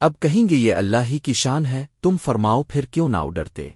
اب کہیں گے یہ اللہ ہی کی شان ہے، تم فرماؤ پھر کیوں نہ اڈرتے؟